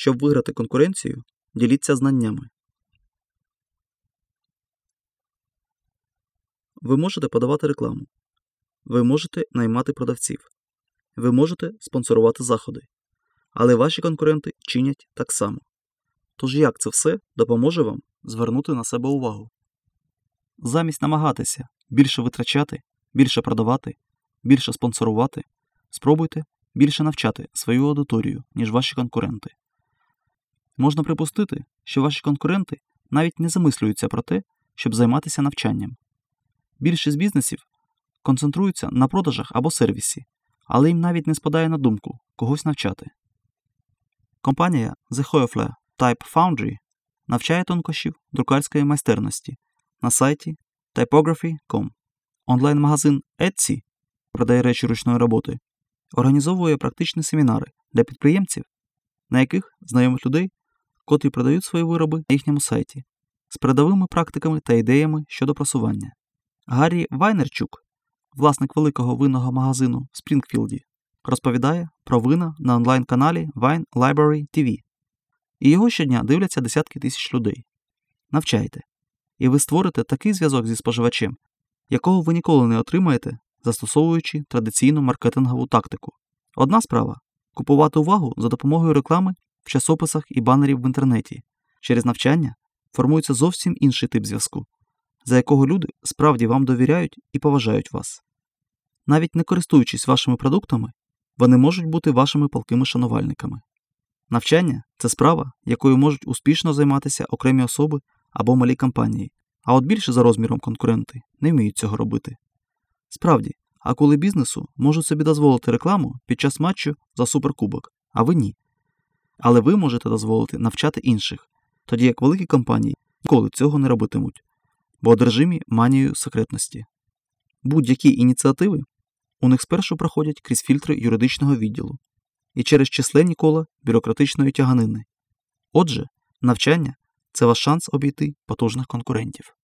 Щоб виграти конкуренцію, діліться знаннями. Ви можете подавати рекламу. Ви можете наймати продавців. Ви можете спонсорувати заходи. Але ваші конкуренти чинять так само. Тож як це все допоможе вам звернути на себе увагу? Замість намагатися більше витрачати, більше продавати, більше спонсорувати, спробуйте більше навчати свою аудиторію, ніж ваші конкуренти. Можна припустити, що ваші конкуренти навіть не замислюються про те, щоб займатися навчанням. Більшість бізнесів концентруються на продажах або сервісі, але їм навіть не спадає на думку когось навчати. Компанія The Hoefler Type Foundry навчає тонкощів друкарської майстерності на сайті typography.com. Онлайн-магазин Etsy продає речі ручної роботи, організовує практичні семінари для підприємців, на яких знайомить людей, котрі продають свої вироби на їхньому сайті, з передовими практиками та ідеями щодо просування. Гаррі Вайнерчук, власник великого винного магазину в Спрінгфілді, розповідає про вина на онлайн-каналі Wine Library TV. І його щодня дивляться десятки тисяч людей. Навчайте. І ви створите такий зв'язок зі споживачем, якого ви ніколи не отримаєте, застосовуючи традиційну маркетингову тактику. Одна справа купувати увагу за допомогою реклами в часописах і банерів в інтернеті. Через навчання формується зовсім інший тип зв'язку, за якого люди справді вам довіряють і поважають вас. Навіть не користуючись вашими продуктами, вони можуть бути вашими палкими шанувальниками. Навчання це справа, якою можуть успішно займатися окремі особи або малі компанії, а от більше за розміром конкуренти не вміють цього робити. Справді, а коли бізнесу можуть собі дозволити рекламу під час матчу за суперкубок, а ви ні. Але ви можете дозволити навчати інших, тоді як великі компанії ніколи цього не робитимуть, бо одержимі манією секретності. Будь-які ініціативи у них спершу проходять крізь фільтри юридичного відділу і через численні кола бюрократичної тяганини. Отже, навчання це ваш шанс обійти потужних конкурентів.